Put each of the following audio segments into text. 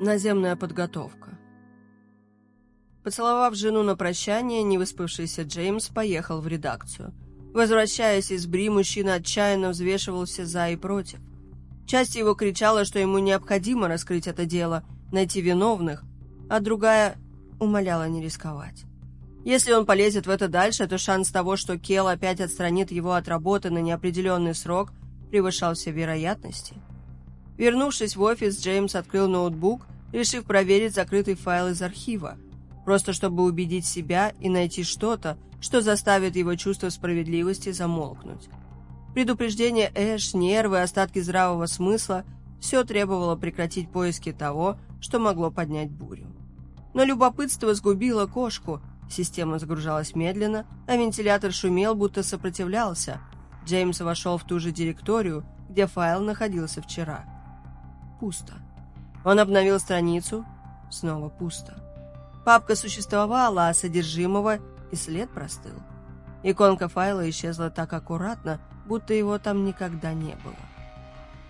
Наземная подготовка. Поцеловав жену на прощание, невыспавшийся Джеймс поехал в редакцию. Возвращаясь из Бри, мужчина отчаянно взвешивал все «за» и «против». Часть его кричала, что ему необходимо раскрыть это дело, найти виновных, а другая умоляла не рисковать. Если он полезет в это дальше, то шанс того, что Кел опять отстранит его от работы на неопределенный срок, превышал все вероятности. Вернувшись в офис, Джеймс открыл ноутбук, решив проверить закрытый файл из архива, просто чтобы убедить себя и найти что-то, что заставит его чувство справедливости замолкнуть. Предупреждение Эш, нервы, остатки здравого смысла – все требовало прекратить поиски того, что могло поднять бурю. Но любопытство сгубило кошку – Система загружалась медленно, а вентилятор шумел, будто сопротивлялся. Джеймс вошел в ту же директорию, где файл находился вчера. Пусто. Он обновил страницу. Снова пусто. Папка существовала, а содержимого и след простыл. Иконка файла исчезла так аккуратно, будто его там никогда не было.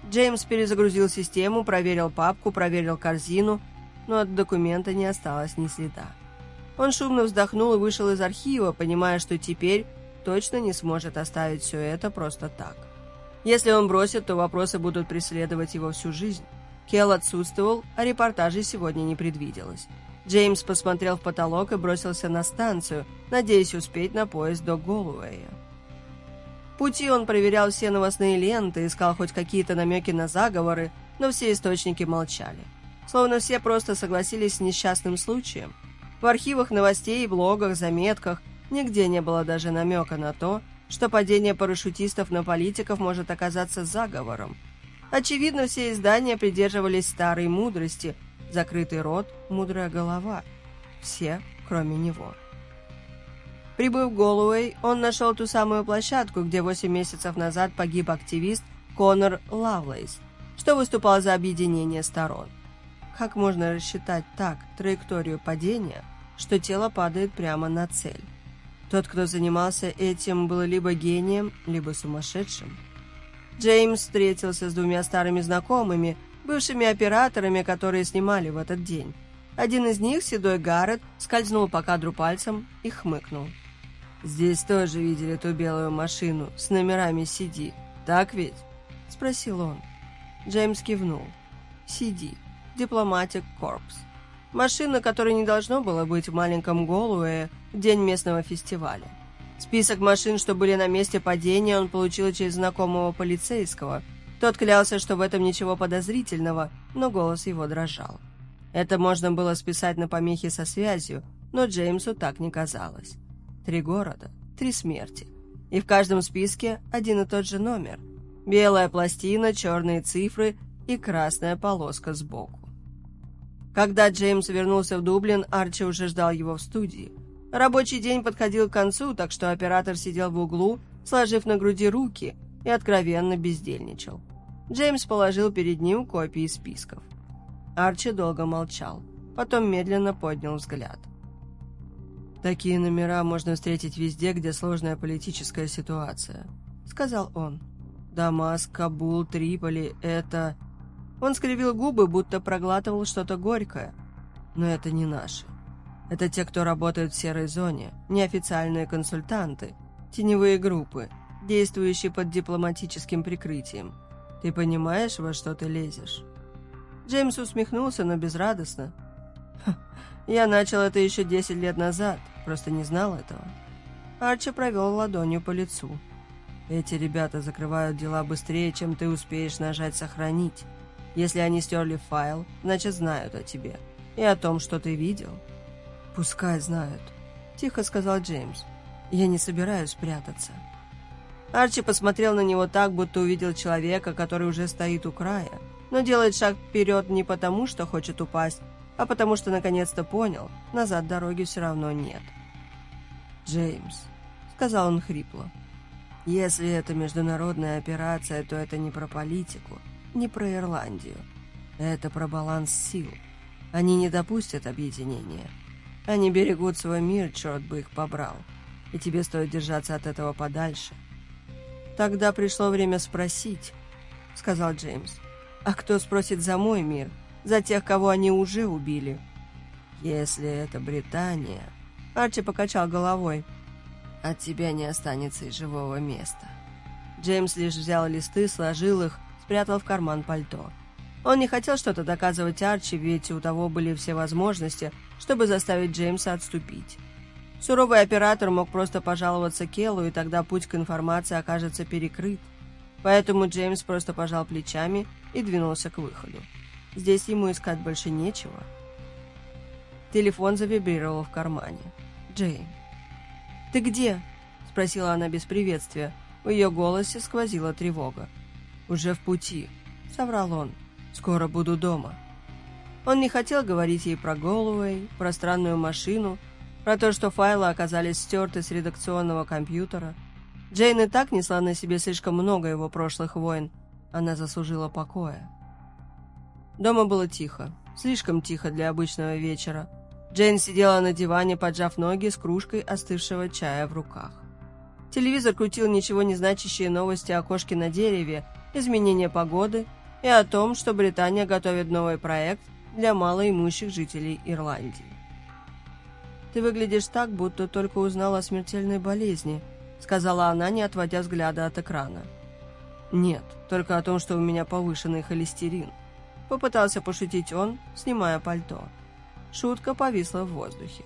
Джеймс перезагрузил систему, проверил папку, проверил корзину, но от документа не осталось ни следа. Он шумно вздохнул и вышел из архива, понимая, что теперь точно не сможет оставить все это просто так. Если он бросит, то вопросы будут преследовать его всю жизнь. Келл отсутствовал, а репортажей сегодня не предвиделось. Джеймс посмотрел в потолок и бросился на станцию, надеясь успеть на поезд до Голуэя. Пути он проверял все новостные ленты, искал хоть какие-то намеки на заговоры, но все источники молчали. Словно все просто согласились с несчастным случаем – в архивах новостей, блогах, заметках нигде не было даже намека на то, что падение парашютистов на политиков может оказаться заговором. Очевидно, все издания придерживались старой мудрости «закрытый рот, мудрая голова». Все, кроме него. Прибыв в Голуэй, он нашел ту самую площадку, где 8 месяцев назад погиб активист Конор Лавлейс, что выступал за объединение сторон. Как можно рассчитать так траекторию падения – что тело падает прямо на цель. Тот, кто занимался этим, был либо гением, либо сумасшедшим. Джеймс встретился с двумя старыми знакомыми, бывшими операторами, которые снимали в этот день. Один из них, седой Гаррет, скользнул по кадру пальцем и хмыкнул. «Здесь тоже видели ту белую машину с номерами CD, так ведь?» – спросил он. Джеймс кивнул. CD. Дипломатик Корпс. Машина, которой не должно было быть в маленьком Голуэ в день местного фестиваля. Список машин, что были на месте падения, он получил через знакомого полицейского. Тот клялся, что в этом ничего подозрительного, но голос его дрожал. Это можно было списать на помехи со связью, но Джеймсу так не казалось. Три города, три смерти. И в каждом списке один и тот же номер. Белая пластина, черные цифры и красная полоска сбоку. Когда Джеймс вернулся в Дублин, Арчи уже ждал его в студии. Рабочий день подходил к концу, так что оператор сидел в углу, сложив на груди руки, и откровенно бездельничал. Джеймс положил перед ним копии списков. Арчи долго молчал, потом медленно поднял взгляд. «Такие номера можно встретить везде, где сложная политическая ситуация», — сказал он. «Дамаск, Кабул, Триполи — это...» Он скривил губы, будто проглатывал что-то горькое. Но это не наши. Это те, кто работает в серой зоне, неофициальные консультанты, теневые группы, действующие под дипломатическим прикрытием. Ты понимаешь, во что ты лезешь?» Джеймс усмехнулся, но безрадостно. «Я начал это еще 10 лет назад, просто не знал этого». Арчи провел ладонью по лицу. «Эти ребята закрывают дела быстрее, чем ты успеешь нажать «Сохранить». Если они стерли файл, значит знают о тебе и о том, что ты видел. Пускай знают, тихо сказал Джеймс. Я не собираюсь прятаться. Арчи посмотрел на него так, будто увидел человека, который уже стоит у края, но делает шаг вперед не потому, что хочет упасть, а потому что наконец-то понял, назад дороги все равно нет. «Джеймс», — сказал он хрипло, — «если это международная операция, то это не про политику, не про Ирландию. Это про баланс сил. Они не допустят объединения. Они берегут свой мир, черт бы их побрал. И тебе стоит держаться от этого подальше. Тогда пришло время спросить, сказал Джеймс. А кто спросит за мой мир, за тех, кого они уже убили. Если это Британия... Арчи покачал головой. От тебя не останется и живого места. Джеймс лишь взял листы, сложил их, спрятал в карман пальто. Он не хотел что-то доказывать Арчи, ведь у того были все возможности, чтобы заставить Джеймса отступить. Суровый оператор мог просто пожаловаться Келлу, и тогда путь к информации окажется перекрыт. Поэтому Джеймс просто пожал плечами и двинулся к выходу. Здесь ему искать больше нечего. Телефон завибрировал в кармане. Джейн. «Ты где?» – спросила она без приветствия. В ее голосе сквозила тревога. «Уже в пути», – соврал он. «Скоро буду дома». Он не хотел говорить ей про Голуэй, про странную машину, про то, что файлы оказались стерты с редакционного компьютера. Джейн и так несла на себе слишком много его прошлых войн. Она заслужила покоя. Дома было тихо, слишком тихо для обычного вечера. Джейн сидела на диване, поджав ноги с кружкой остывшего чая в руках. Телевизор крутил ничего не значащие новости о кошке на дереве, изменение погоды и о том, что Британия готовит новый проект для малоимущих жителей Ирландии. «Ты выглядишь так, будто только узнала о смертельной болезни», сказала она, не отводя взгляда от экрана. «Нет, только о том, что у меня повышенный холестерин», попытался пошутить он, снимая пальто. Шутка повисла в воздухе.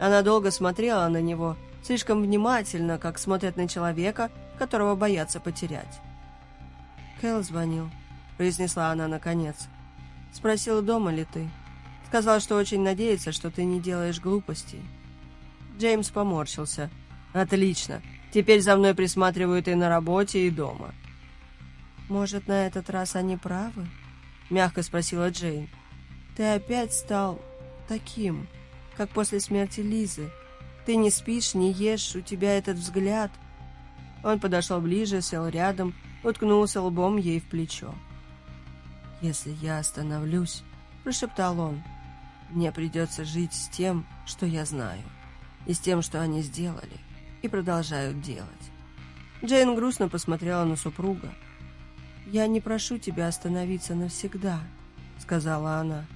Она долго смотрела на него, слишком внимательно, как смотрят на человека, которого боятся потерять. «Кэл звонил», — произнесла она наконец. «Спросил, дома ли ты. Сказал, что очень надеется, что ты не делаешь глупостей». Джеймс поморщился. «Отлично. Теперь за мной присматривают и на работе, и дома». «Может, на этот раз они правы?» — мягко спросила Джейн. «Ты опять стал таким, как после смерти Лизы. Ты не спишь, не ешь, у тебя этот взгляд. Он подошел ближе, сел рядом, уткнулся лбом ей в плечо. «Если я остановлюсь», — прошептал он, — «мне придется жить с тем, что я знаю, и с тем, что они сделали и продолжают делать». Джейн грустно посмотрела на супруга. «Я не прошу тебя остановиться навсегда», — сказала она.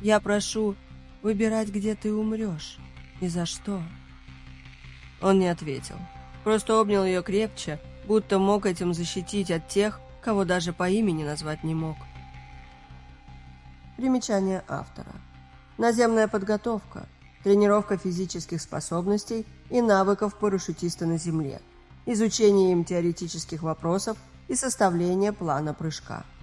«Я прошу выбирать, где ты умрешь и за что. Он не ответил, просто обнял ее крепче, будто мог этим защитить от тех, кого даже по имени назвать не мог. Примечание автора. Наземная подготовка, тренировка физических способностей и навыков парашютиста на земле, изучение им теоретических вопросов и составление плана прыжка –